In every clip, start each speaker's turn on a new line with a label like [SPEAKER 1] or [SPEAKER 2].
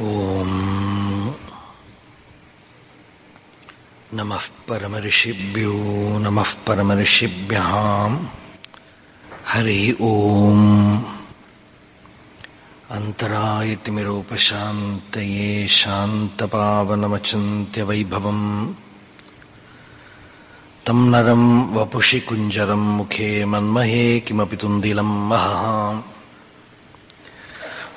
[SPEAKER 1] ॐ नमः परमऋषिभ्यो नमः परमऋषिभ्यः हरि ॐ अन्तरायतिमिरोपशान्तये शान्तपावनमचिन्त्यवैभवम्। तं नरं वपुषि कुञ्जरं मुखे मन्महे किमपि तुन्दिलं महः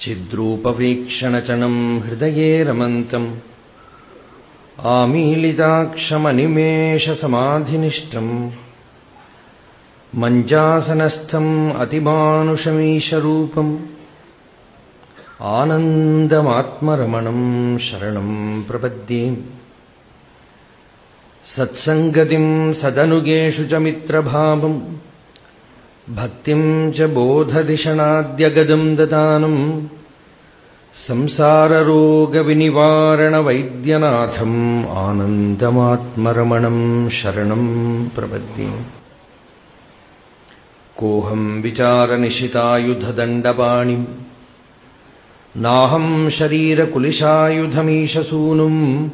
[SPEAKER 2] चिद्रूपवीक्षणचणम् हृदये रमन्तम्। आमीलिताक्षमनिमेषसमाधिनिष्ठम्। मञ्जासनस्थम् अतिमानुषमीशरूपम्। आनन्दमात्मरमणम् शरणम् प्रपद्ये। सत्सङ्गतिम् सदनुगेषु च मित्रभावम् भक्तिम् च बोधधिषणाद्यगदम् ददानम् संसाररोगविनिवारणवैद्यनाथम् आनन्दमात्मरमणम् शरणम् प्रपद्ये। कोऽहम् विचारनिशितायुधदण्डपाणिम्। नाहम् शरीरकुलिशायुधमीशसूनुम्।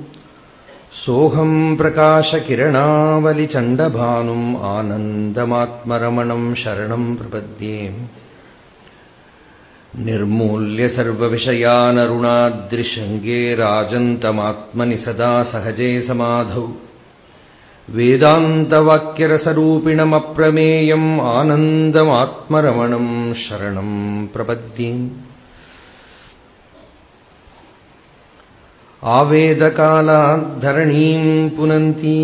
[SPEAKER 2] सोऽहम् प्रकाशकिरणावलिचण्डभानुम् आनन्दमात्मरमणम् शरणम् प्रपद्ये। निर्मूल्य सर्वविषयानरुणाद्रिशृङ्गे राजन्तमात्मनि सदा सहजे समाधौ। वेदान्तवाक्यरसरूपिणमप्रमेयम् आनन्दमात्मरमणम् शरणम् प्रपद्ये आवेदकालाद्धरणीम् पुनन्ती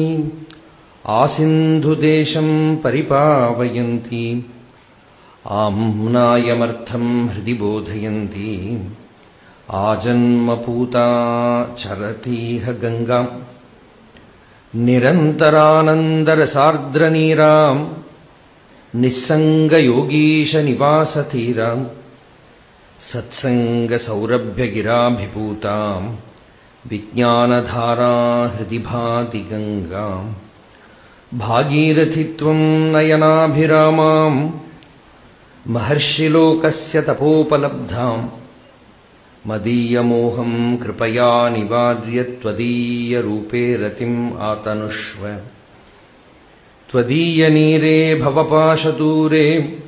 [SPEAKER 2] आसिन्धुदेशम् परिपावयन्ती आम्नायमर्थम् हृदि बोधयन्ती आजन्मपूता चरतीह गङ्गाम् निरन्तरानन्दरसार्द्रनीराम् निःसङ्गयोगीशनिवासतीराम् सत्सङ्गसौरभ्यगिराभिभूताम् विज्ञानधारा हृदि भाति गङ्गाम् भागीरथित्वम् नयनाभिरामाम्, महर्षिलोकस्य तपोपलब्धाम्। मदीयमोहम् कृपया निवार्य त्वदीयरूपे रतिम् आतनुष्व। त्वदीयनीरे भवपाशदूरे,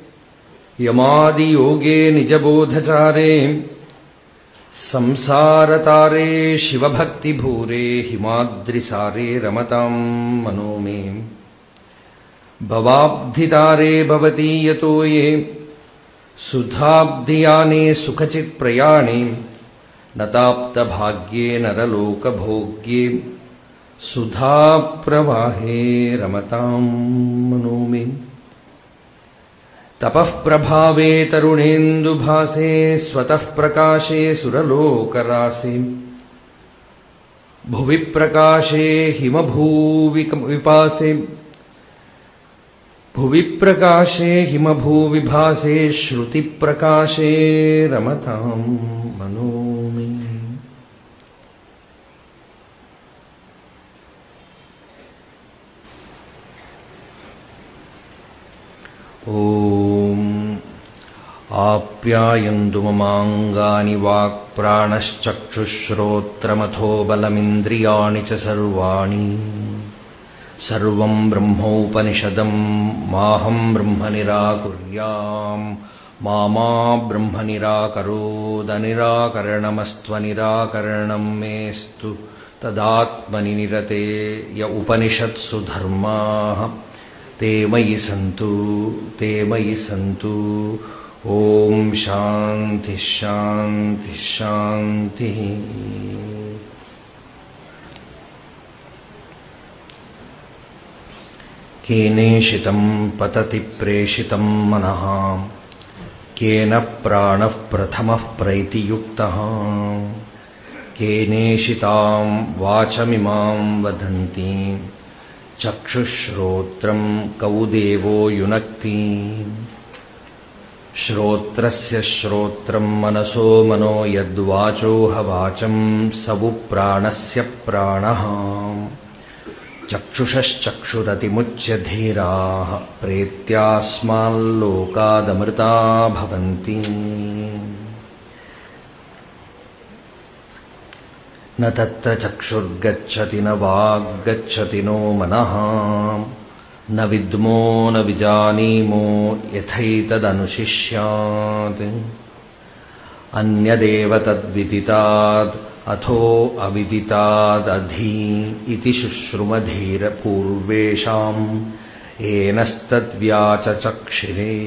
[SPEAKER 2] यमादियोगे निजबोधचारे संसारतारे शिवभक्तिभूरे हिमाद्रिसारे रमताम् मनो मे। भवाब्धितारे भवती यतो ये। सुधाब्धियाने सुखचित्प्रयाणे नताप्तभाग्ये नरलोकभोग्ये। सुधाप्रवाहे रमताम् मनो मे। तपः प्रभावे तरुणेन्दुभासे, स्वतः प्रकाशे सुरलोकरासे। भुवि प्रकाशे हिमभूविपासे भुवि प्रकाशे हिमभूविभासे श्रुतिप्रकाशे रमताम् मनो ॐ आप्यायन्तु ममाङ्गानि वाक्प्राणश्चक्षुश्रोत्रमथो बलमिन्द्रियाणि च सर्वाणि सर्वम् ब्रह्मोपनिषदम् माहम् ब्रह्म निराकुर्याम् मा मा ब्रह्म निराकरोदनिराकरणमस्त्वनिराकरणम् मेऽस्तु तदात्मनि निरते य उपनिषत्सु धर्माः ते मयि सन्तु ते मयि सन्तु। ॐ शान्तिः शान्तिः शान्तिः। केनेषितम् पतति प्रेषितम् मनः केन प्राणः प्रथमः प्रैतियुक्तः। केनेषिताम् वाचमिमाम् वदन्ति चक्षुश्रोत्रम् कौ देवो युनक्ति श्रोत्रस्य श्रोत्रम् मनसो मनो यद्वाचोह वाचम् सवु प्राणस्य प्राणः चक्षुषश्चक्षुरतिमुच्य धीराः प्रेत्यास्माल्लोकादमृता भवन्ति न तत्र चक्षुर्गच्छति न वाग्गच्छति नो मनः। न विद्मो न विजानीमो यथैतदनुशिष्यात्। अन्यदेव तद्विदितात् अथो अविदितादधि इति शुश्रुमधीरपूर्वेषाम्। येनस्तद्व्याचचक्षिरे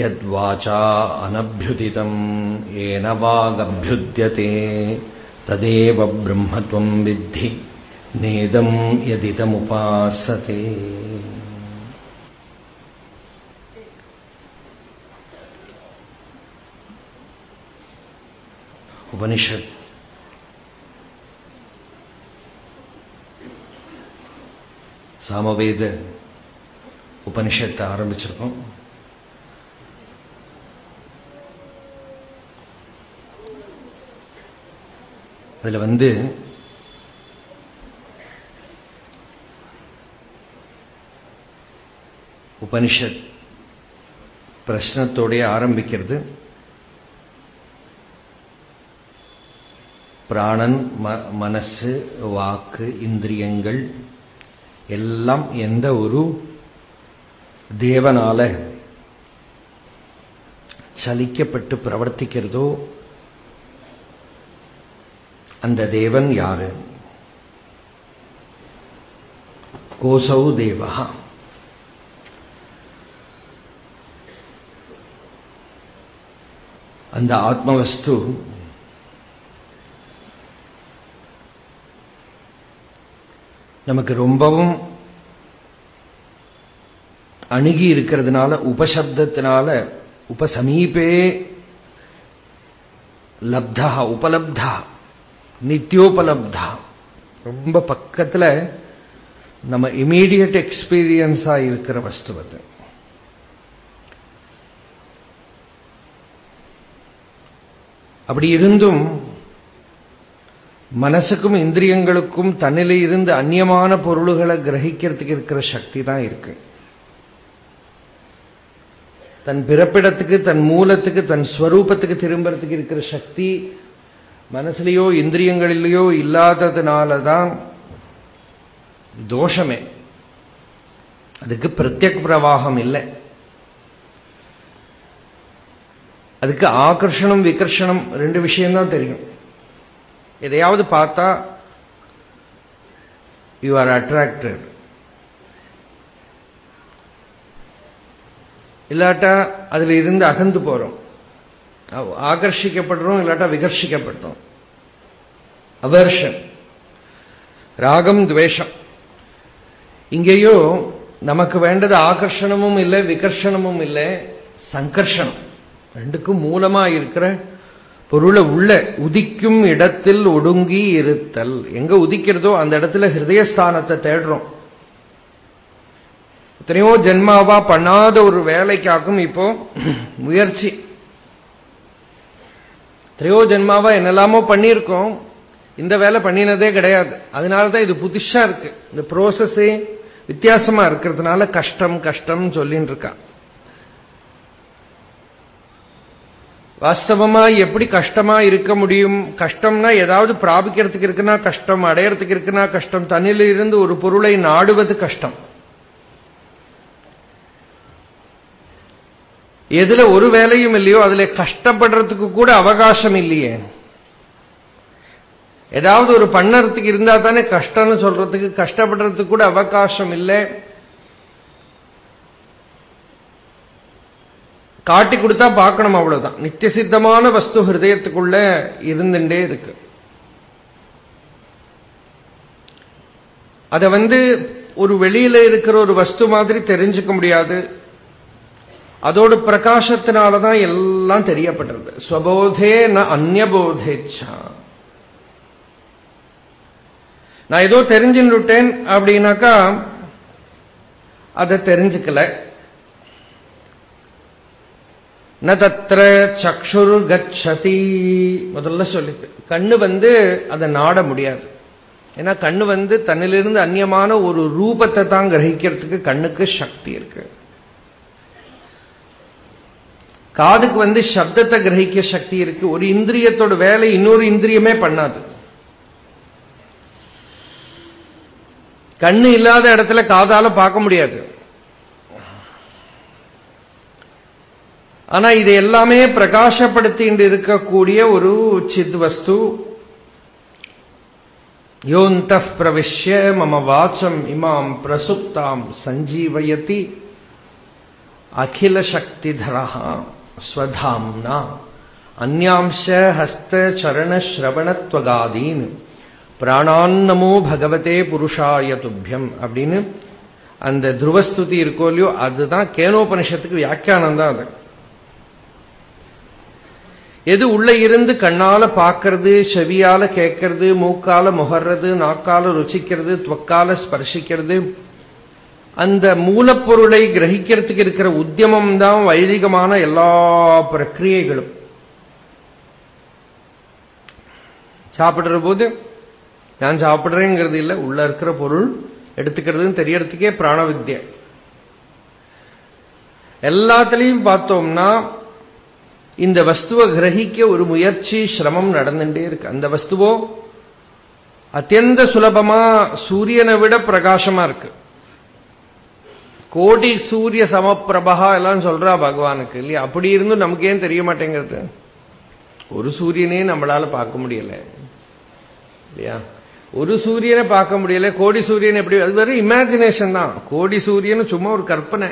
[SPEAKER 2] यद्वाचा अनभ्युदितम् येन वागभ्युद्यते तदेव ब्रह्मत्वम् विद्धि नेदम् यदिदमुपासते உபனிஷத் சாமவேத உபனிஷத்தை ஆரம்பிச்சிருக்கோம் அதில் வந்து உபனிஷத் பிரஷ்னத்தோடைய ஆரம்பிக்கிறது. பிராணன் ம மனசு வாக்கு இந்திரியங்கள் எல்லாம் எந்த ஒரு தேவனால சலிக்கப்பட்டு பிரவர்த்திக்கிறதோ அந்த தேவன் யாரு? கோசௌ தேவகா அந்த ஆத்மவஸ்து நமக்கு ரொம்பவும் அணுகி இருக்கிறதுனால உபசப்தத்தினால உபசமீபே லப்தா உபலப்தா. நித்தியோபலப்தா ரொம்ப பக்கத்துல நம்ம இமீடியட் எக்ஸ்பீரியன்ஸா இருக்கிற வஸ்து அது. அப்படி இருந்தும் மனசுக்கும் இந்திரியங்களுக்கும் தன்னிலே இருந்து அந்நியமான பொருள்களை கிரகிக்கிறதுக்கு இருக்கிற சக்தி தான் இருக்கு. தன் பிறப்பிடத்துக்கு தன் மூலத்துக்கு தன் ஸ்வரூபத்துக்கு திரும்பறதுக்கு இருக்கிற சக்தி மனசுலயோ இந்திரியங்களிலேயோ இல்லாததுனால தான் தோஷமே. அதுக்கு பிரத்யக் பிரவாகம் இல்லை. அதுக்கு ஆகர்ஷணம் விகர்ஷணம் ரெண்டு விஷயம்தான் தெரியும். எதையாவது பார்த்தா யூ ஆர் அட்ராக்டட் இல்லாட்டா அதுல இருந்து அகந்து போறோம். ஆகர்ஷிக்கப்படுறோம் இல்லாட்டா விகர்ஷிக்கப்படுறோம் அவர்ஷன் ராகம் துவேஷம். இங்கேயோ நமக்கு வேண்டது ஆகர்ஷணமும் இல்லை விகர்ஷணமும் இல்லை சங்கர்ஷணம். ரெண்டுக்கும் மூலமா இருக்கிற பொருளை உள்ள உதிக்கும் இடத்தில் ஒடுங்கி இருத்தல். எங்க உதிக்கிறதோ அந்த இடத்துல ஹிருதயஸ்தானத்தை தேடுறோம். எத்தனையோ ஜென்மாவா பண்ணாத ஒரு வேலைக்காக்கும் இப்போ முயற்சி. எத்தனையோ ஜென்மாவா என்னெல்லாமோ பண்ணியிருக்கோம். இந்த வேலை பண்ணினதே கிடையாது. அதனாலதான் இது புதுஷா இருக்கு. இந்த ப்ரோசஸே வித்தியாசமா இருக்கிறதுனால கஷ்டம் கஷ்டம் சொல்லின்னு இருக்கா. வாஸ்தவமா எப்படி கஷ்டமா இருக்க முடியும்? கஷ்டம்னா ஏதாவது பிராபிக்கிறதுக்கு இருக்குன்னா கஷ்டம் அடையறதுக்கு இருக்குன்னா கஷ்டம். தண்ணில இருந்து ஒரு பொருளை நாடுவது கஷ்டம். எதுல ஒரு வேலையும் இல்லையோ அதுல கஷ்டப்படுறதுக்கு கூட அவகாசம் இல்லையே. ஏதாவது ஒரு பண்ணறதுக்கு இருந்தா தானே கஷ்டம்னு சொல்றதுக்கு கஷ்டப்படுறதுக்கு கூட அவகாசம் இல்லை. காட்டி கொடுத்தா பார்க்கணும் அவ்வளவுதான். நித்திய சித்தமான வஸ்து ஹிருதயத்துக்குள்ள இருந்துட்டே இருக்கு. அத வந்து ஒரு வெளியில இருக்கிற ஒரு வஸ்து மாதிரி தெரிஞ்சுக்க முடியாது. அதோடு பிரகாசத்தினாலதான் எல்லாம் தெரியப்படுறது ஸ்வபோதே ந அந்நபோதேச்சா. நான் ஏதோ தெரிஞ்சுட்டேன் அப்படின்னாக்கா அதை தெரிஞ்சுக்கல. ந தத்திர சக்ஷுரு கச்சதி முதல்ல சொல்லிட்டு கண்ணு வந்து அதை நாட முடியாது. ஏன்னா கண்ணு வந்து தன்னிலிருந்து அந்நியமான ஒரு ரூபத்தை தான் கிரகிக்கிறதுக்கு கண்ணுக்கு சக்தி இருக்கு. காதுக்கு வந்து சப்தத்தை கிரகிக்க சக்தி இருக்கு. ஒரு இந்திரியத்தோட வேலை இன்னொரு இந்திரியமே பண்ணாது. கண்ணு இல்லாத இடத்துல காதால பார்க்க முடியாது. ஆனா இது எல்லாமே பிரகாசப்படுத்திட்டு இருக்கக்கூடிய ஒரு சித் வஸ்து. யோந்த பிரவிஷ்ய மம வாச்சம் இமாம் பிரசுப்தாம் சஞ்சீவயதி அகில சக்திதரா ஸ்வதாம்னா அந்யாம்ச ஹஸ்த சரண ஸ்ரவணத்வகாதீன் பிராணான்னமோ பகவதே புருஷாய துப்பியம் அப்படின்னு அந்த துருவஸ்துதி இருக்கோ இல்லையோ அதுதான் கேனோபனிஷத்துக்கு வியாக்கியானம் தான் அது. எது உள்ள இருந்து கண்ணால பாக்கிறது செவியால கேட்கறது மூக்கால முகர்றது நாக்கால ருச்சிக்கிறது துவக்கால ஸ்பர்சிக்கிறது அந்த மூலப்பொருளை கிரகிக்கிறதுக்கு இருக்கிற உத்தியமம் தான் வைதிகமான எல்லா பிரக்கிரியைகளும். சாப்பிடுற போது நான் சாப்பிடுறேங்கிறது இல்லை உள்ள இருக்கிற பொருள் எடுத்துக்கிறதுன்னு தெரியறதுக்கே பிராணவித்யா. எல்லாத்துலேயும் பார்த்தோம்னா இந்த வஸ்துவை கிரகிக்க ஒரு முயற்சி சிரமம் நடந்துட்டே இருக்கு. அந்த வஸ்துவோ அத்தியந்த சுலபமா சூரியனை விட பிரகாசமா இருக்கு. கோடி சூரிய சமப்பிரபா எல்லாம் சொல்றா பகவானுக்கு இல்லையா? அப்படி இருந்தும் நமக்கு ஏன் தெரிய மாட்டேங்கிறது? ஒரு சூரியனே நம்மளால பார்க்க முடியல இல்லையா? ஒரு சூரியனை பார்க்க முடியல கோடி சூரியன் எப்படி? அது வெறும் இமேஜினேஷன் தான். கோடி சூரியன் சும்மா ஒரு கற்பனை.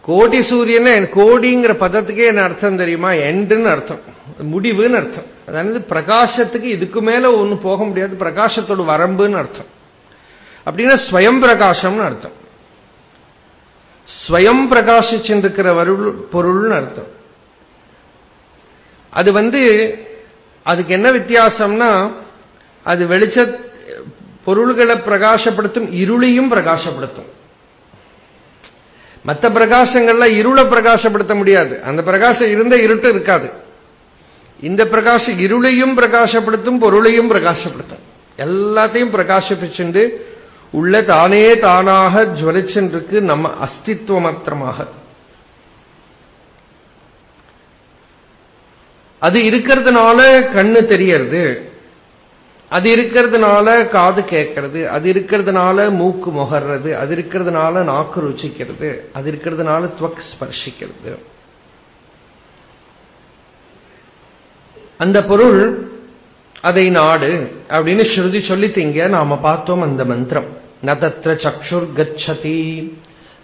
[SPEAKER 2] கோடி சூரியன் கோடிங்கிற பதத்துக்கே என்ன அர்த்தம் தெரியுமா? எண்டுன்னு அர்த்தம். முடிவுன்னு அர்த்தம். அதாவது பிரகாசத்துக்கு இதுக்கு மேல ஒன்னு போக முடியாது. பிரகாசத்தோட வரம்புன்னு அர்த்தம். அப்படின்னா ஸ்வயம் பிரகாசம்னு அர்த்தம். ஸ்வயம் பிரகாசிச்சிருக்கிற வருள் பொருள்னு அர்த்தம். அது வந்து அதுக்கு என்ன வித்தியாசம்னா அது வெளிச்ச பொருள்களை பிரகாசப்படுத்தும் இருளையும் பிரகாசப்படுத்தும். மற்ற பிரகாசங்கள்ல இருளை பிரகாசப்படுத்த முடியாது. அந்த பிரகாசம் இருந்த இருட்டு இருக்காது. இந்த பிரகாசம் இருளையும் பிரகாசப்படுத்தும் பொருளையும் பிரகாசப்படுத்தும். எல்லாத்தையும் பிரகாசிப்பிச்சுண்டு உள்ள தானே தானாக ஜுவலிச்சுருக்கு நம்ம அஸ்தித்வ மாத்திரமாக அது இருக்கிறதுனால கண்ணு தெரியறது அது இருக்கிறதுனால காது கேட்கறது அது இருக்கிறதுனால மூக்கு முகர்றது அது இருக்கிறதுனால நாக்கு ருச்சிக்கிறது அது இருக்கிறதுனால துவக் ஸ்பர்ஷிக்கிறது. அந்த பொருள் அதை நாடு அப்படின்னு ஸ்ருதி சொல்லித்தீங்க நாம பார்த்தோம் அந்த மந்திரம். ந சக்ஷுர் கச்சதி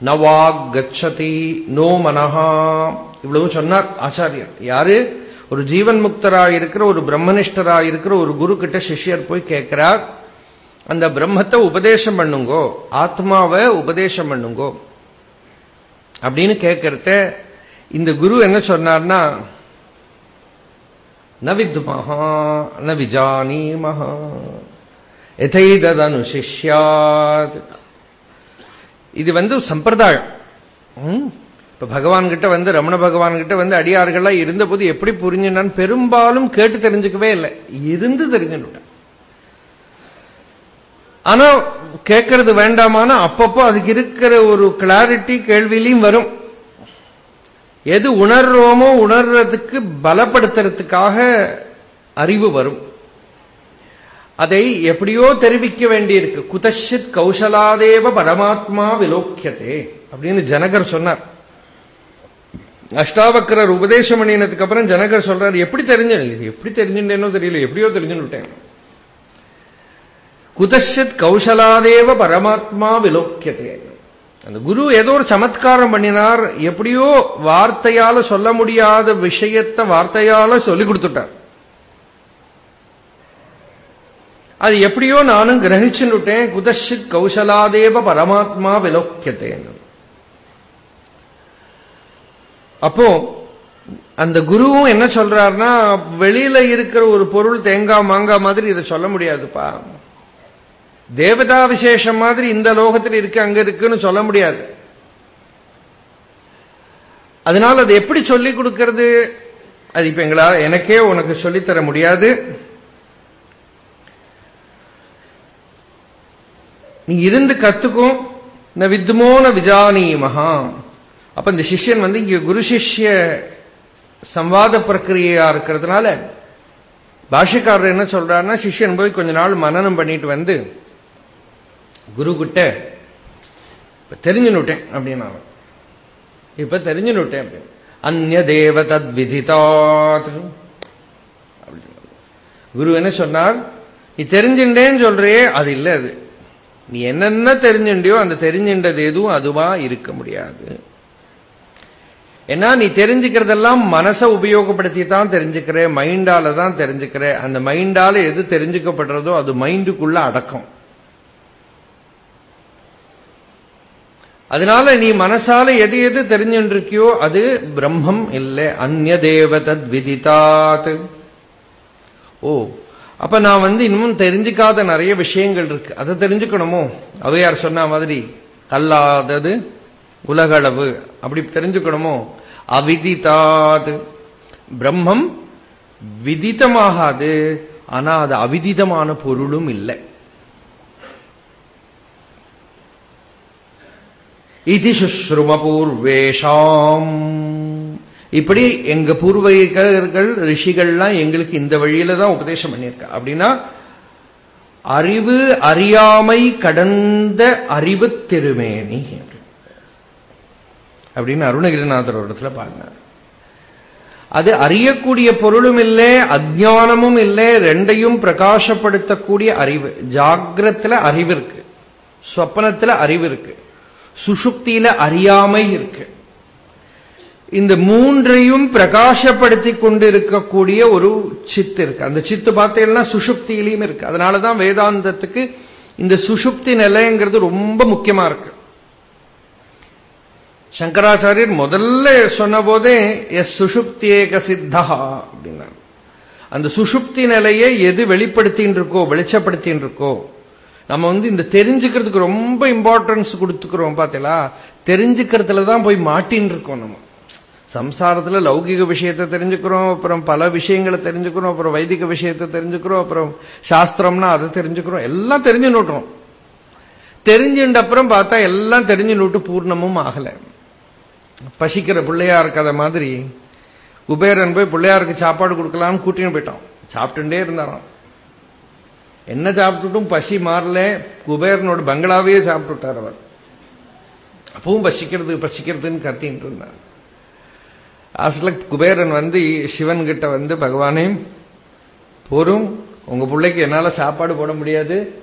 [SPEAKER 2] நவாக் கச்சதி நோ மனஹா. இவ்வளவு சொன்னார் ஆச்சாரியர். யாரு? ஒரு ஜீவன் முக்தராக இருக்கிற ஒரு பிரம்மனிஷ்டராக இருக்கிற ஒரு குரு கிட்ட சிஷ்யர் போய் கேட்கிறார் அந்த பிரம்மத்தை உபதேசம் பண்ணுங்கோ ஆத்மாவை உபதேசம் பண்ணுங்கோ. அப்படின்னு கேட்கறத இந்த குரு என்ன சொன்னார்னா ந வித்மஹா ந விஜானீமஹா எதைதனுசிஷ்யாத் இது வந்து சம்பிரதாயம். ம்? இப்ப பகவான் கிட்ட வந்து ரமண பகவான் கிட்ட வந்து அடியார்கள்லாம் இருந்தபோது எப்படி புரிஞ்சுனான்னு பெரும்பாலும் கேட்டு தெரிஞ்சுக்கவே இல்லை. இருந்து தெரிஞ்சுட்டான் ஆனா கேட்கறது வேண்டாமான அப்பப்போ அதுக்கு இருக்கிற ஒரு கிளாரிட்டி கேள்வியிலையும் வரும். எது உணர்றோமோ உணர்றதுக்கு பலப்படுத்துறதுக்காக அறிவு வரும். அதை எப்படியோ தெரிவிக்க வேண்டியிருக்கு. குதஷித் கௌசலாதேவ பரமாத்மா விலோக்கியதே அப்படின்னு ஜனகர் சொன்னார். அஷ்டாவக்கரர் உபதேசம் பண்ணினதுக்கு அப்புறம் ஜனகர் சொல்றாரு எப்படி தெரிஞ்சு இது எப்படி தெரிஞ்சுட்டேனோ தெரியல எப்படியோ தெரிஞ்சுட்டேன் குதஷித் கௌசலாதேவ பரமாத்மா விலோக்கியதே. அந்த குரு ஏதோ ஒரு சமத்காரம் பண்ணினார். எப்படியோ வார்த்தையால சொல்ல முடியாத விஷயத்தை வார்த்தையால சொல்லி கொடுத்துட்டார். அது எப்படியோ நானும் கிரகிச்சுட்டேன் குதஷித் கௌசலாதேவ பரமாத்மா விலோக்கியத்தேன் அப்போ அந்த குருவும் என்ன சொல்றாருன்னா வெளியில இருக்கிற ஒரு பொருள் தேங்காய் மாங்காய் மாதிரி இதை சொல்ல முடியாதுப்பா. தேவதா விசேஷம் மாதிரி இந்த லோகத்தில் இருக்கு அங்க இருக்குன்னு சொல்ல முடியாது. அதனால அது எப்படி சொல்லி கொடுக்கிறது? அது இப்ப எங்களால் எனக்கே உனக்கு சொல்லித்தர முடியாது. நீ இருந்து கத்துக்கும் ந வித்மோன ந விஜானீமஹா அப்ப இந்த சிஷ்யன் வந்து இங்க குரு சிஷ்ய சம்வாத பிரக்கிரியா இருக்கிறதுனால பாஷக்காரர் என்ன சொல்றாருன்னா சிஷ்யன் போய் கொஞ்ச நாள் மனநம் பண்ணிட்டு வந்து குரு கிட்ட இப்ப தெரிஞ்சுனுட்டேன் அப்படின்னு அவன். இப்ப தெரிஞ்சுனுட்டேன் அப்படின்னு. அந்நிய தேவ தத் விதித்தாத் குரு என்ன சொன்னார்? நீ தெரிஞ்சுட்டேன்னு சொல்றியே அது இல்ல அது. நீ என்னென்ன தெரிஞ்சுண்டியோ அந்த தெரிஞ்சின்றது எதுவும் அதுவா இருக்க முடியாது. ஏன்னா நீ தெரிஞ்சுக்கிறதெல்லாம் மனசை உபயோகப்படுத்தி தான் தெரிஞ்சுக்கிற மைண்டால தான் தெரிஞ்சுக்கிற. அந்த மைண்டால எது தெரிஞ்சுக்கப்படுறதோ அது மைண்டுக்குள்ள அடக்கம். அதனால நீ மனசால எது எது தெரிஞ்சுருக்கியோ அது பிரம்மம் இல்லை. அந்நிய தத் விதிதாத். ஓ அப்ப நான் வந்து இன்னும் தெரிஞ்சுக்காத நிறைய விஷயங்கள் இருக்கு. அதை தெரிஞ்சுக்கணுமோ? அவையார் சொன்ன மாதிரி கல்லாதது உலகளவு. அப்படி தெரிஞ்சுக்கணுமோ? அவிதிதாது. பிரம்மம் விதித்தமாகாது ஆனா அது அவிதிதமான பொருளும் இல்லை. இது சுஷ்ரும பூர்வேஷாம் இப்படி எங்க பூர்வீகர்கள் ரிஷிகள்லாம் எங்களுக்கு இந்த வழியில தான் உபதேசம் பண்ணியிருக்கா. அப்படின்னா அறிவு அறியாமை கடந்த அறிவு திருமேனி அப்படின்னு. அருணகிரிநாதர் இடத்துல பாடினார். அது அறியக்கூடிய பொருளும் இல்லை அஜானமும் இல்லை ரெண்டையும் பிரகாசப்படுத்தக்கூடிய அறிவு. ஜாகிரத்துல அறிவு இருக்கு. சொப்பனத்துல அறிவு இருக்கு. சுஷுப்தியில அறியாமை இருக்கு. இந்த மூன்றையும் பிரகாசப்படுத்தி கொண்டு இருக்கக்கூடிய ஒரு சித்து இருக்கு. அந்த சித்து பார்த்தீங்கன்னா சுஷுப்தியிலையும் இருக்கு. அதனாலதான் வேதாந்தத்துக்கு இந்த சுஷுப்தி நிலைங்கிறது ரொம்ப முக்கியமா இருக்கு. சங்கராச்சாரியர் முதல்ல சொன்ன போதே எஸ் சுஷுப்தியேக சித்தா அப்படின்னாரு. அந்த சுஷுப்தி நிலையை எது வெளிப்படுத்தின்னு இருக்கோ வெளிச்சப்படுத்தின்னு இருக்கோ நம்ம வந்து இந்த தெரிஞ்சுக்கிறதுக்கு ரொம்ப இம்பார்ட்டன்ஸ் கொடுத்துக்கிறோம் பார்த்தீங்களா தெரிஞ்சுக்கிறதுல தான் போய் மாட்டின்னு இருக்கோம் நம்ம. சம்சாரத்துல லௌகிக விஷயத்தை தெரிஞ்சுக்கிறோம் அப்புறம் பல விஷயங்களை தெரிஞ்சுக்கிறோம் அப்புறம் வைதிக விஷயத்தை தெரிஞ்சுக்கிறோம் அப்புறம் சாஸ்திரம்னா அதை தெரிஞ்சுக்கிறோம். எல்லாம் தெரிஞ்சு நோட்டுறோம் தெரிஞ்சுட்ட அப்புறம் பார்த்தா எல்லாம் தெரிஞ்சு நோட்டு பூர்ணமும் ஆகல. பசிக்கிற பிள்ளையார் கதை மாதிரி குபேரன் போய் பிள்ளையாருக்கு சாப்பாடு கொடுக்கலாம்னு கூட்டின்னு போயிட்டான். சாப்பிட்டுட்டே இருந்தாராம். என்ன சாப்பிட்டுட்டும் பசி மாறல. குபேரனோட பங்களாவே சாப்பிட்டுட்டார் அவர். அப்பவும் பசிக்கிறது பசிக்கிறதுன்னு கத்தின்ட்டு இருந்தார். அசல குபேரன் வந்து சிவன் கிட்ட வந்து பகவானே போரும் உங்க பிள்ளைக்கு என்னால சாப்பாடு போட முடியாது.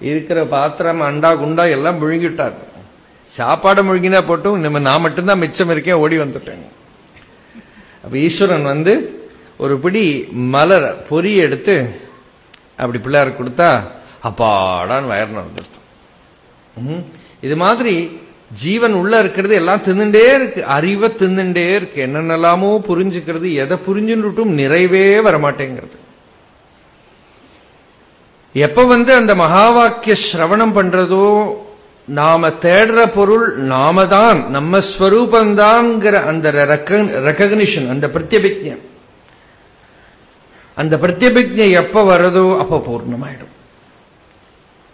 [SPEAKER 2] இருக்கிற பாத்திரம் அண்டா குண்டா எல்லாம் முழுங்கிட்டார். சாப்பாடு முழுங்கினா போட்டும் நம்ம நான் மட்டும்தான் மிச்சம் இருக்கேன் ஓடி வந்துட்டேன். அப்ப ஈஸ்வரன் வந்து ஒரு பிடி மலர் பொறி எடுத்து அப்படி பிள்ளையார் கொடுத்தா அப்பாடான்னு வயர் நடந்துருத்தோம் இது மாதிரி ஜீவன் உள்ள இருக்கிறது எல்லாம் தின்னுண்டே இருக்கு. அறிவை தின்னுண்டே இருக்கு. என்னென்னலாமோ புரிஞ்சுக்கிறது. எதை புரிஞ்சுட்டும் நிறைவே வரமாட்டேங்கிறது. எப்ப வந்து அந்த மகாவாக்கிய சிரவணம் பண்றதோ நாம தேடுற பொருள் நாம தான் நம்ம ஸ்வரூபந்தான்ங்கிற அந்த ரெக்கக்னிஷன் அந்த பிரத்யபிஜம் அந்த பிரத்யபிக்ஞை எப்ப வருதோ அப்ப பூர்ணமாயிடும்.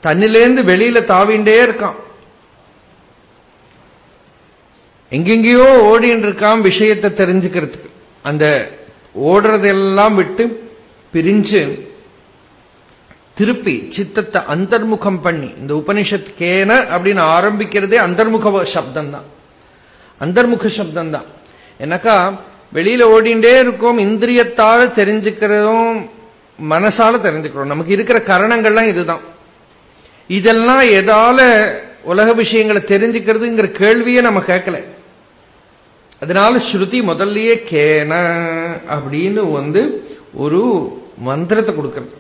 [SPEAKER 2] தன்னிலேருந்து வெளியில தாவிண்டே இருக்கான். எங்கெங்கேயோ ஓடின்னு இருக்கான் விஷயத்தை தெரிஞ்சுக்கிறதுக்கு. அந்த ஓடுறதெல்லாம் விட்டு பிரிஞ்சு திருப்பி சித்தத்தை அந்தர்முகம் பண்ணி இந்த உபனிஷத் கேன அப்படின்னு ஆரம்பிக்கிறதே அந்தர்முக சப்தம் தான் அந்தர்முக சப்தம் தான் எனக்கா வெளியில ஓடிண்டே இருக்கோம் இந்திரியத்தால தெரிஞ்சுக்கிறதும் மனசால தெரிஞ்சுக்கிறோம். நமக்கு இருக்கிற கரணங்கள்லாம் இதுதான். இதெல்லாம் எதால உலக விஷயங்களை தெரிஞ்சுக்கிறதுங்கிற கேள்வியே நம்ம கேட்கல. அதனால ஸ்ருதி முதல்லயே கேன அப்படின்னு வந்து ஒரு மந்திரத்தை கொடுக்கறது.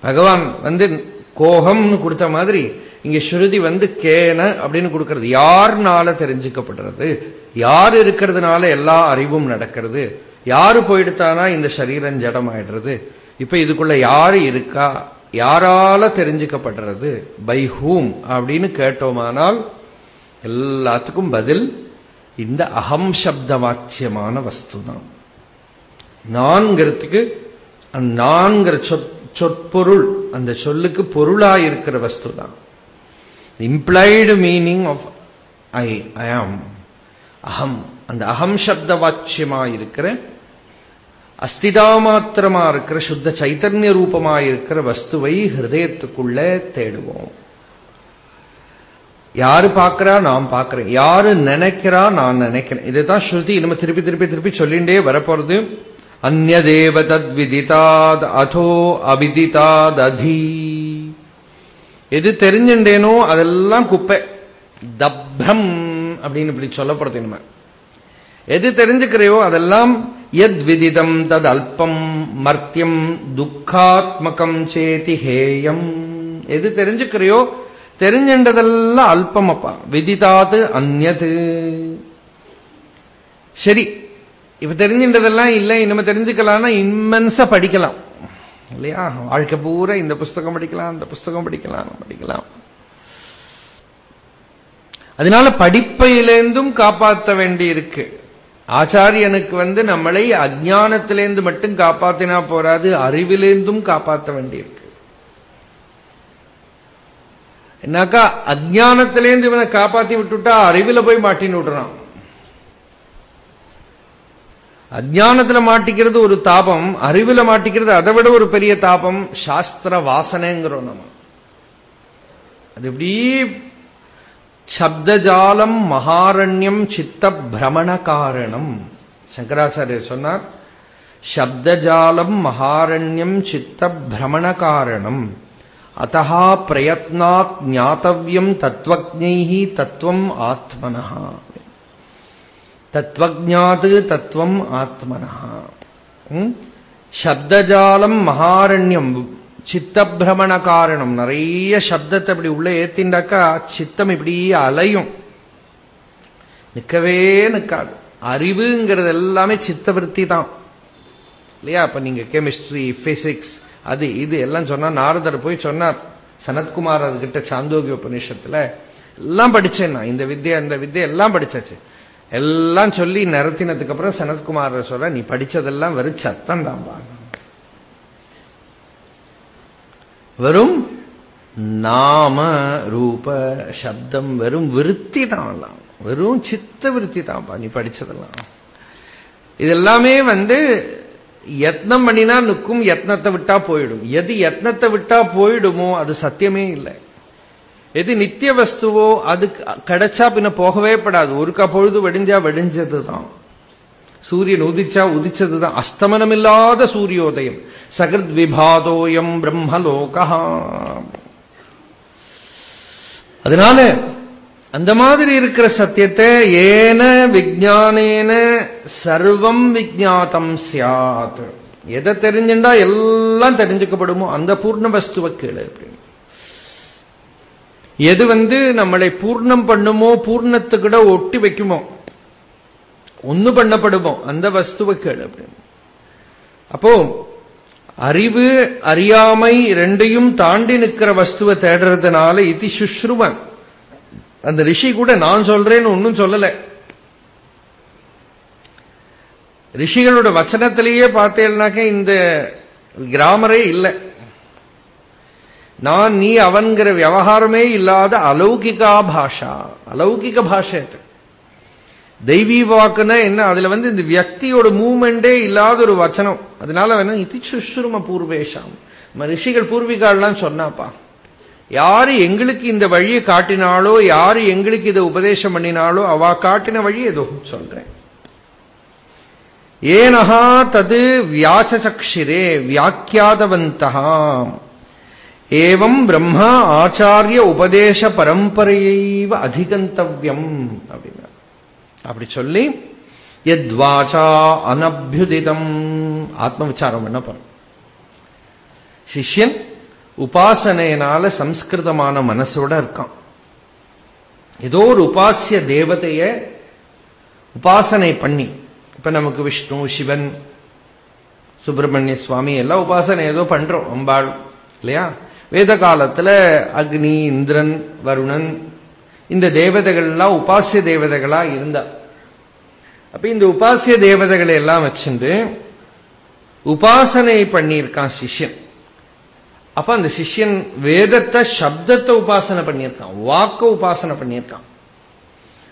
[SPEAKER 2] பகவான் வந்து கோகம்னு கொடுத்த மாதிரி இங்க ஸ்ருதி வந்து கேன அப்படின்னு கொடுக்கறது. யாருனால தெரிஞ்சுக்கப்படுறது யார் இருக்கிறதுனால எல்லா அறிவும் நடக்கிறது? யாரு போயிடுத்தானா இந்த சரீரம் ஜடம் ஆயிடுறது இப்ப இதுக்குள்ள யாரு இருக்கா? யாரால தெரிஞ்சுக்கப்படுறது பை ஹூம் அப்படின்னு கேட்டோமானால் எல்லாத்துக்கும் பதில் இந்த அகம் சப்த வாக்கியமான வஸ்து தான் நான்கிறதுக்கு நான்கிற சொற்பொருள் அந்த சொல்லுக்கு பொருளா இருக்கிற வஸ்து தான் implied meaning of I I am அகம் அந்த அகம் சப்த வாச்சியமா இருக்கிற அஸ்திதா மாத்திரமா இருக்கிற சுத்த சைத்தன்ய ரூபமா இருக்கிற வஸ்துவை ஹிருதயத்துக்குள்ள தேடுவோம். யாரு பார்க்கிறா? நான் பார்க்கிறேன். யாரு நினைக்கிறா? நான் நினைக்கிறேன். இதுதான் ஸ்ருதி நம்ம திருப்பி திருப்பி திருப்பி சொல்லிண்டே வரப்போறது. அந்நதேவ தத்விதிதாத் அதோ அவிதிதாத் அதி எது தெரிஞ்சுட்டேனோ அதெல்லாம் குப்பை. தப்ரம் அப்படின்னு இப்படி சொல்லப்படுது நம்ம. எது தெரிஞ்சுக்கிறையோ அதெல்லாம் எத் விதிதம் தது அல்பம் மர்த்தியம் துக்காத்மகம் சேதி ஹேயம். எது தெரிஞ்சுக்கிறையோ தெரிஞ்சின்றதெல்லாம் அல்பம் அப்பா. விதிதாது அந்நது. சரி இப்ப தெரிஞ்சின்றதெல்லாம் இல்லை இனிமே தெரிஞ்சுக்கலாம்னா இன்மென்ஸா படிக்கலாம். இல்லையா? வாழ்க்கை பூரா இந்த புஸ்தகம் படிக்கலாம் அந்த புஸ்தகம் படிக்கலாம் படிக்கலாம். அதனால படிப்பையிலேருந்தும் காப்பாற்ற வேண்டி இருக்கு ஆச்சாரியனுக்கு வந்து நம்மளை அஜானத்திலேருந்து மட்டும் காப்பாத்தினா போராது அறிவிலேருந்தும் காப்பாற்ற வேண்டியிருக்கு. என்னக்கா என்னாக்கா அஜானத்திலேருந்து இவனை காப்பாத்தி விட்டுட்டா அறிவில போய் மாட்டின்னு விடுறான் அஜானத்துல மாட்டிக்கிறது ஒரு தாபம் அறிவுல மாட்டிக்கிறது அதை விட ஒரு பெரிய தாபம் சாஸ்திர வாசனைங்கிறோம் நம்ம. அது எப்படி? சப்தஜாலம் மகாரண்யம் சித்த பிரமண காரணம். சங்கராச்சாரியர் சொன்னார் சப்தஜாலம் மகாரண்யம் சித்த பிரமண காரணம். அத்தா பிரயத்னாத் ஞாத்தவியம் தத்துவஜை தத்துவம் ஆத்மனா தத்வஜாத் தத்துவம் ஆத்மனா. சப்தஜாலம் மகாரண்யம் சித்தபிரமண காரணம். நிறைய சப்தத்தை அப்படி உள்ள ஏத்திண்டாக்கா சித்தம் இப்படி அலையும். நிற்கவே நிற்காது. அறிவுங்கிறது எல்லாமே சித்தவருத்தி தான். இல்லையா? அப்ப நீங்க கெமிஸ்ட்ரி பிசிக்ஸ் அது இது எல்லாம் சொன்னா நாரதர் போய் சொன்னார். சனத்குமார் கிட்ட சாந்தோகி உபநிஷத்துல எல்லாம் படிச்சேன் நான். இந்த வித்யா இந்த வித்யா எல்லாம் படிச்சாச்சு. எல்லாம் சொல்லி நிறுத்தினதுக்கு அப்புறம் சனத்குமார் சொல்ற நீ படிச்சதெல்லாம் வெறும் சத்தம் தான்பா. வெறும் நாம ரூப சப்தம் வெறும் விருத்தி தான் வெறும் சித்த விருத்தி தான்ப்பா நீ படிச்சதெல்லாம். இதெல்லாமே வந்து யத்னம் பண்ணினா நிற்கும் யத்னத்தை விட்டா போயிடும். எது யத்னத்தை விட்டா போயிடுமோ அது சத்தியமே இல்லை. எது நித்திய வஸ்துவோ அது கிடைச்சா பின்ன போகவே படாது. ஒருக்கா பொழுது வெடிஞ்சா வெடிஞ்சது தான் சூரியன் உதிச்சா உதிச்சது தான் அஸ்தமனம் இல்லாத சூரியோதயம். சகிருத் விபாதோயம் பிரம்மலோகா. அதனால அந்த மாதிரி இருக்கிற சத்தியத்தை ஏன விஜானேன சர்வம் விஜாத்தம் சியாத் எதை தெரிஞ்சுண்டா எல்லாம் தெரிஞ்சுக்கப்படுமோ அந்த பூர்ண வஸ்துவ கேளு அப்படின்னு எது வந்து நம்மளை பூர்ணம் பண்ணுமோ பூர்ணத்துக்கிட ஒட்டி வைக்குமோ ஒன்னு பண்ணப்படுமோ அந்த வஸ்துவ அப்படின்னு. அப்போ அறிவு அறியாமை ரெண்டையும் தாண்டி நிற்கிற வஸ்துவை தேடுறதுனால இது சுஷ்ருவன். அந்த ரிஷி கூட நான் சொல்றேன்னு ஒன்னும் சொல்லல. ரிஷிகளோட வச்சனத்திலேயே பார்த்தேன்னாக்க இந்த கிராமரே இல்லை. நான் நீ அவன்கிற விவகாரமே இல்லாத அலௌகிகா பாஷா. அலௌகிக பாஷை தெய்வீ வாக்குன்னா என்ன? அதுல வந்து இந்த வியக்தியோட மூமெண்டே இல்லாத ஒரு வச்சனம். அதனால வேணா இது சுஷ்ரும பூர்வேஷாம். ரிஷிகள் பூர்விகால்லாம் சொன்னாப்பா யாரு எங்களுக்கு இந்த வழியை காட்டினாலோ யாரு எங்களுக்கு இதை உபதேசம் பண்ணினாலோ அவ காட்டின வழி ஏதோ சொல்றேன். ஏனஹா தது வியாச்சக்ஷிரே வியாக்கியாதவந்தா ஏவம் பிரம்மா ஆச்சாரிய உபதேச பரம்பரையைவ அதிகந்தவியம் அப்படின்னா அப்படி சொல்லி எத்வாச்சா அனபியுதிதம். ஆத்ம விசாரம் பண்ண போறோம் சிஷ்யன் உபாசனையினால சம்ஸ்கிருதமான மனசோட இருக்கான். ஏதோ ஒரு உபாசிய தேவதைய உபாசனை பண்ணி இப்ப நமக்கு விஷ்ணு சிவன் சுப்பிரமணிய சுவாமி எல்லாம் உபாசனை ஏதோ பண்றோம் அம்பாள் இல்லையா? வேத காலத்துல அக்னி இந்திரன் வருணன் இந்த தேவதைகள்லாம் உபாசிய தேவதைகளா இருந்தா. அப்ப இந்த உபாசிய தேவதைகளை எல்லாம் வச்சுட்டு உபாசனை பண்ணியிருக்கான் சிஷ்யன். அப்ப அந்த சிஷ்யன் வேதத்தை சப்தத்தை உபாசனை பண்ணியிருக்கான். வாக்க உபாசனை பண்ணியிருக்கான்.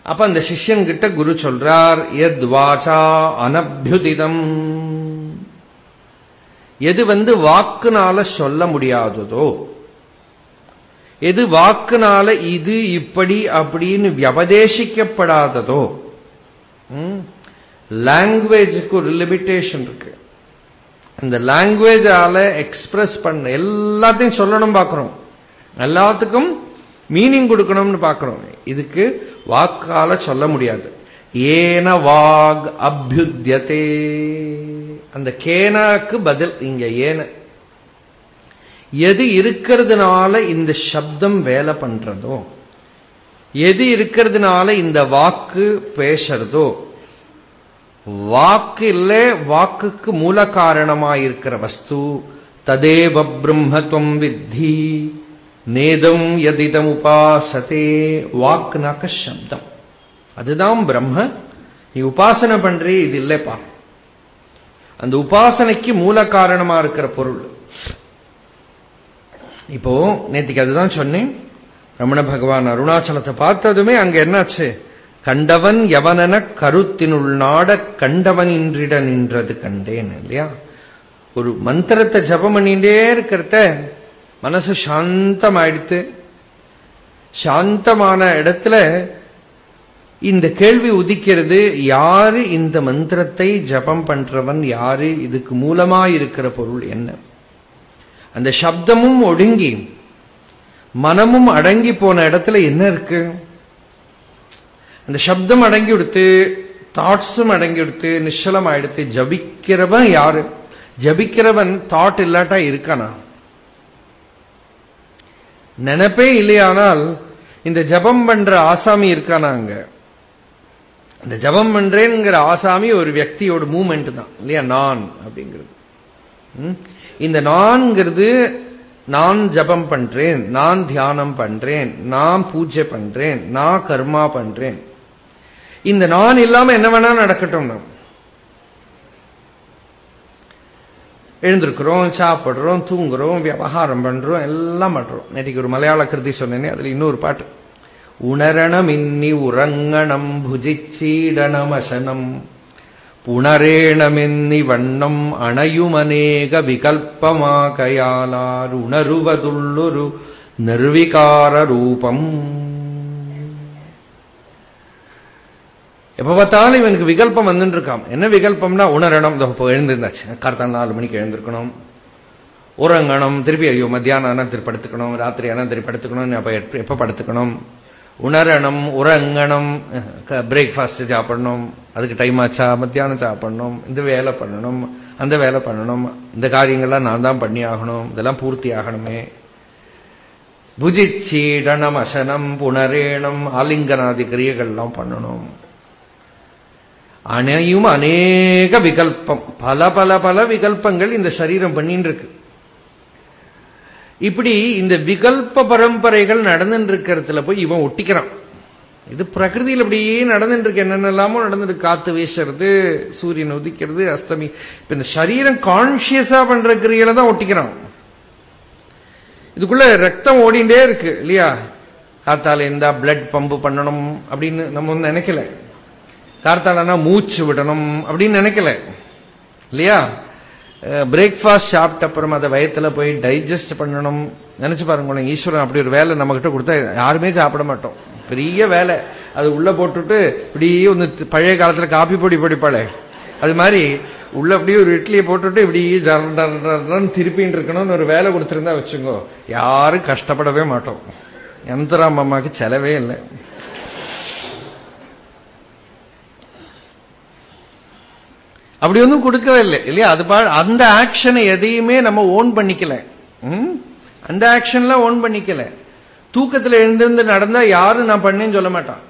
[SPEAKER 2] அப்ப அந்த சிஷ்யன் கிட்ட குரு சொல்றார் எத் வாச்சா அனபியுதிதம். எது வந்து வாக்குனால சொல்ல முடியாததோ எது வாக்குனால இது இப்படி அப்படின்னு வியபதேசிக்கப்படாததோ லாங்குவேஜுக்கு ஒரு லிமிட்டேஷன் இருக்கு. அந்த லாங்குவேஜால எக்ஸ்பிரஸ் பண்ண எல்லாத்தையும் சொல்லணும் பார்க்கிறோம். எல்லாத்துக்கும் மீனிங் கொடுக்கணும்னு பார்க்கிறோம். இதுக்கு வாக்கால சொல்ல முடியாது. ஏன வாக் அபியுத்தியதே. அந்த கேனாக்கு பதில் இங்க ஏன? எது இருக்கிறதுனால இந்த சப்தம் வேலை பண்றதோ எது இருக்கிறதுனால இந்த வாக்கு பேசுறதோ வாக்கு இல்ல வாக்குக்கு மூல காரணமாயிருக்கிற வஸ்து ததேவ பிரம்மத்துவம் வித்தி நேதம் எதிதம் உபாசதே வாக்குனாக்க சப்தம். அதுதான் பிரம்ம. நீ உபாசனை பண்றீ இது இல்லப்பா. அந்த உபாசனைக்கு மூல காரணமா இருக்கிற பொருள். இப்போ நேத்திக்கு அதுதான் சொன்னேன். ரமண பகவான் அருணாச்சலத்தை பார்த்ததுமே அங்க என்னாச்சு? கண்டவன் எவனென கருத்தினுள் நாட கண்டவன் இன்றிட நின்றது கண்டேன் இல்லையா? ஒரு மந்திரத்தை ஜபம் பண்ணிட்டே இருக்கிறத மனசு சாந்தமாயிடுத்து சாந்தமான இடத்துல இந்த கேள்வி உதிக்கிறது யாரு இந்த மந்திரத்தை ஜபம் பண்றவன் யாரு இதுக்கு மூலமா இருக்கிற பொருள் என்ன? அந்த சப்தமும் ஒடுங்கி மனமும் அடங்கி போன இடத்துல என்ன இருக்கு? அந்த சப்தம் அடங்கி கொடுத்து தாட்ஸும் அடங்கி கொடுத்து நிச்சலம் ஆயிடுத்து ஜபிக்கிறவன் யாரு? ஜபிக்கிறவன் தாட் இல்லாட்டா இருக்கானா? நினைப்பே இல்லையானால் இந்த ஜபம் பண்ற ஆசாமி இருக்கானா அங்க? இந்த ஜபம் பண்றேங்கிற ஆசாமி ஒரு வியக்தியோட மூமெண்ட் தான். இல்லையா? நான் அப்படிங்கிறது. இந்த நான்ங்கிறது நான் ஜபம் பண்றேன் நான் தியானம் பண்றேன் நான் பூஜை பண்றேன் நான் கர்மா பண்றேன். இந்த நான் இல்லாம என்ன வேணா நடக்கட்டும் நாம் எழுந்திருக்கிறோம் சாப்பிடுறோம் தூங்குறோம் விவகாரம் பண்றோம் எல்லாம் பண்றோம். நேற்றுக்கு ஒரு மலையாள கிருதி சொன்னேனே அதுல இன்னொரு பாட்டு. உணரணமின்னி உறங்கணம் புஜிச்சீடனம் புணரேணமென்னி வண்ணம் அணையுமநேக விகல்பமாகையாலார் உணருவதுள்ளொரு நிர்விகார ரூபம் எப்ப பார்த்தாலும் இவனுக்கு விகல்பம் வந்துட்டு இருக்கான் என்ன விகல்பம்னா உணரணும். இப்போ எழுந்திருந்தாச்சு. கார்த்தால் நாலு மணிக்கு எழுந்திருக்கணும். உறங்கணும். திருப்பி ஐயோ மத்தியானம் ஆனால் திருப்பி படுத்துக்கணும். ராத்திரி ஆனால் திருப்பி படுத்துக்கணும் அப்போ எப்போ படுத்துக்கணும்? உணரணும் உறங்கணும் பிரேக்ஃபாஸ்ட் சாப்பிடணும் அதுக்கு டைம் ஆச்சா மத்தியானம் சாப்பிடணும் இந்த வேலை பண்ணணும் அந்த வேலை பண்ணணும் இந்த காரியங்கள்லாம் நான் தான் பண்ணி ஆகணும் இதெல்லாம் பூர்த்தி ஆகணுமே. புஜிச்சீடனம் அசனம் புனரேணம் ஆலிங்கனாதி கிரியைகள்லாம் பண்ணணும். அனையும் அநேக விகல்பம் பல பல பல விகல்பங்கள் இந்த சரீரம் பண்ணின்னு இருக்கு இப்படி இந்த விகல்ப பரம்பரைகள் நடந்துட்டு இருக்கிறதுல போய் இவன் ஒட்டிக்கிறான். இது பிரகிருதியில் அப்படியே நடந்துட்டு இருக்கு என்னென்னலாமோ நடந்துட்டு காத்து வீசுறது சூரியன் உதிக்கிறது அஸ்தமி. இப்ப இந்த சரீரம் கான்சியஸா பண்ற கிரியில தான் ஒட்டிக்கிறான். இதுக்குள்ள ரத்தம் ஓடிண்டே இருக்கு இல்லையா? காத்தால இருந்தா பிளட் பம்பு பண்ணணும் அப்படின்னு நம்ம வந்து நினைக்கல. கார்த்தாலனா மூச்சு விடணும் அப்படின்னு நினைக்கல. இல்லையா? பிரேக்ஃபாஸ்ட் சாப்பிட்ட அப்புறம் அதை வயத்துல போய் டைஜஸ்ட் பண்ணணும். நினைச்சு பாருங்களேன் ஈஸ்வரன் அப்படி ஒரு வேலை நம்ம கிட்ட கொடுத்தா யாருமே சாப்பிட மாட்டோம். பெரிய வேலை. அது உள்ள போட்டுட்டு இப்படியே ஒன்று பழைய காலத்துல காப்பி பொடி படிப்பாளே. அது மாதிரி உள்ள அப்படியே ஒரு இட்லியை போட்டுட்டு இப்படி ஜரன்னு திருப்பின்னு இருக்கணும்னு ஒரு வேலை கொடுத்துருந்தா வச்சுங்கோ யாரும் கஷ்டப்படவே மாட்டோம். யந்திராம் அம்மாவுக்கு செலவே இல்லை. அப்படி ஒன்றும் கொடுக்கவே இல்லை இல்லையா? அது அந்த ஆக்ஷனை எதையுமே நம்ம ஓன் பண்ணிக்கல. அந்த ஆக்ஷன்லாம் ஓன் பண்ணிக்கல. தூக்கத்தில் எழுந்திருந்து நடந்தா யாரும் நான் பண்ணேன்னு சொல்ல மாட்டான்.